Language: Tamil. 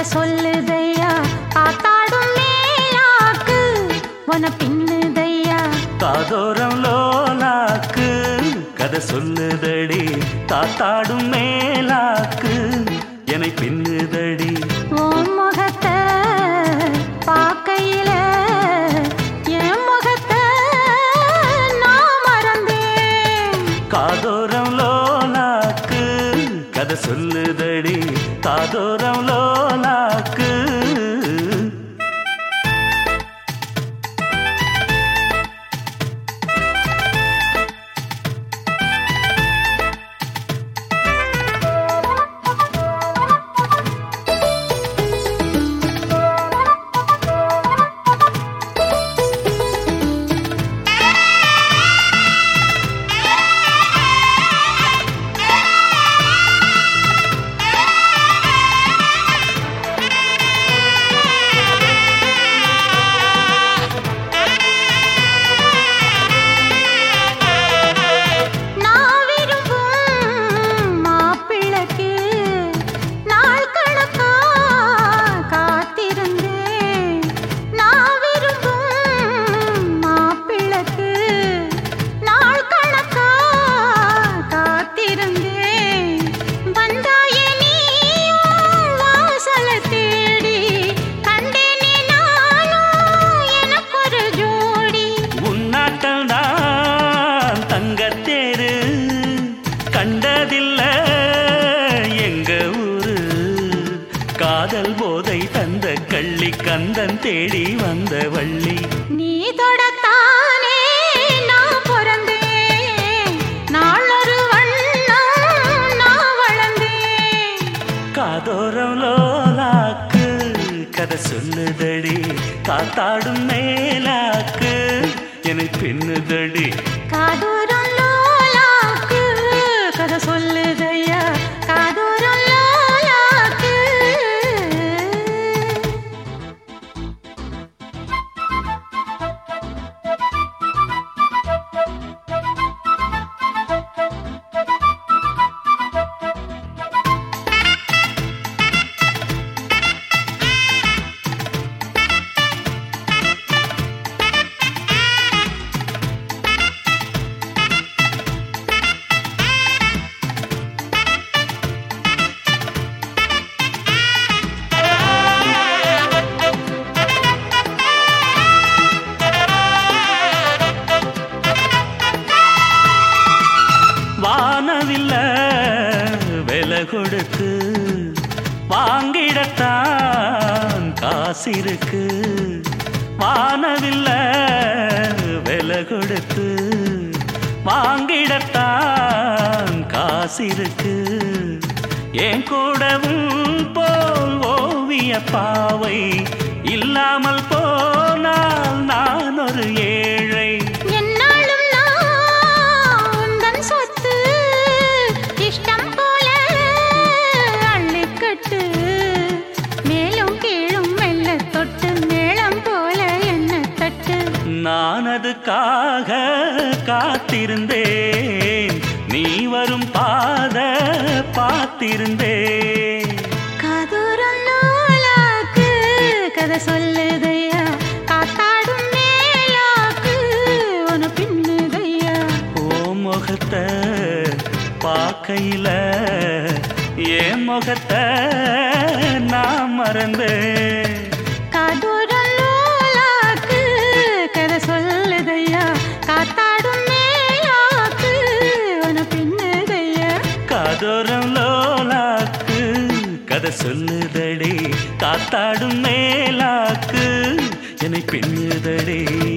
கதை சொல்லுதையா? காத்தாடும் மேலாக்கு உன பின்னுதையா? காதோரம் லோலாக்கு கதை சொல்லுதடி. காத்தாடும் மேலாக்கு என்னை பின்னுதடி. சொல்லுதடி காதோரம் லோலாக்கு காதல் போதை தந்த கள்ளி கந்தன் தேடி வந்த வள்ளி. நீ தொடத்தானே நான் பிறந்தேன். நாளொரு வண்ணம் நான் வளர்ந்தேன். காதோரம் லோலாக்கு கதை சொல்லுதடி. காத்தாடும் மேலாக்கு என்னை பின்னுதடி. காதூரம் கொடுத்து வாங்கிடத்தான் காசிருக்கு. வானவில்ல விலை கொடுத்து வாங்கிடத்தான் காசிருக்கு. என் கூடவும் போல் ஓவிய பாவை இல்லாமல் போ காத்திருந்தேன். நீ வரும் பாத பார்த்திருந்தேன். காதூரம் நூலாக்கு கதை சொல்லுதையா? காத்தாடும் மேலாக்கு உன பின்னுதையா? ஓ முகத்தை பார்க்கையில என் முகத்தை நான் மறந்தேன். சொல்லுதடே? காத்தாடும் மேலாக்கு என்னை பின்னுதடி.